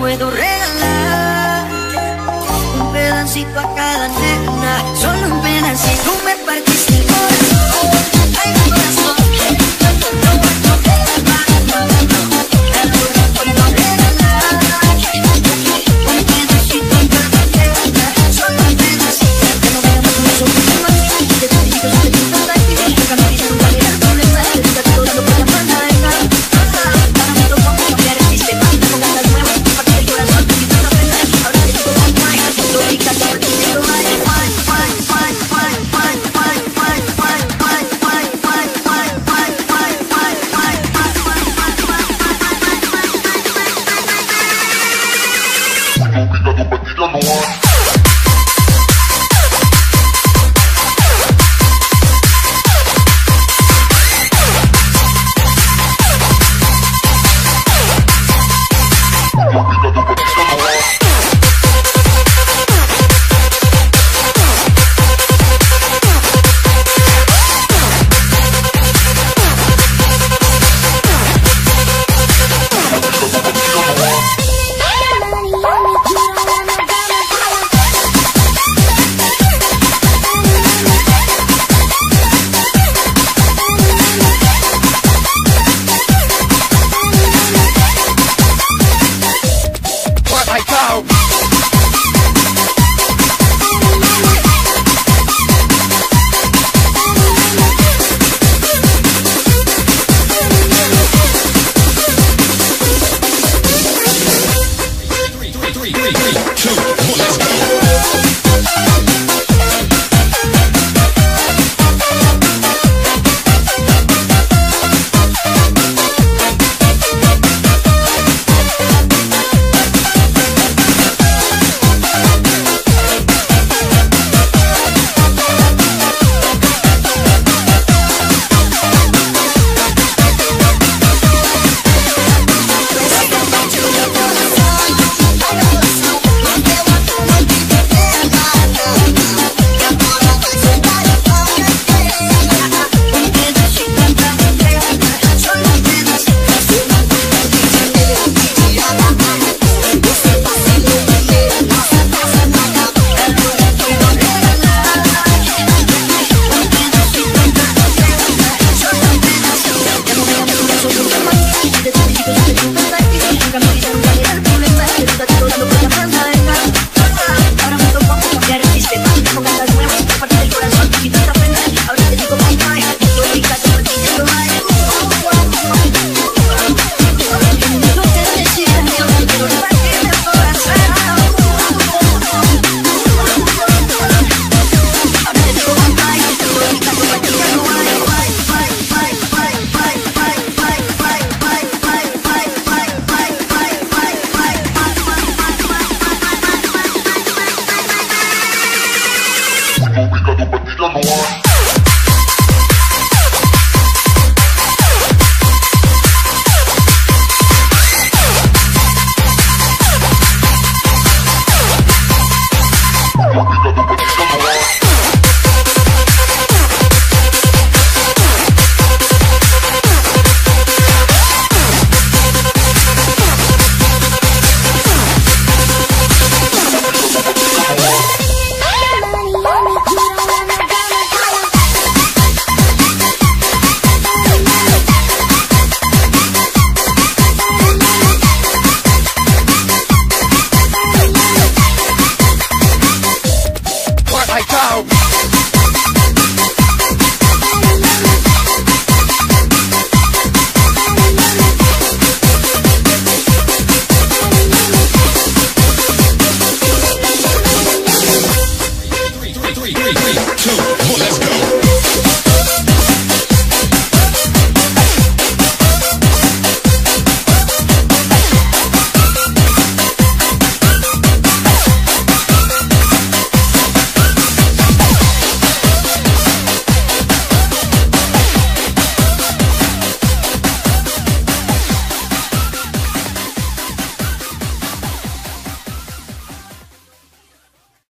puedo regalar un pedacito a cada nena, solo un pedacito me partí.